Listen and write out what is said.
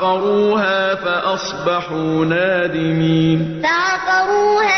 فعقروها فأصبحوا نادمين. فعقروها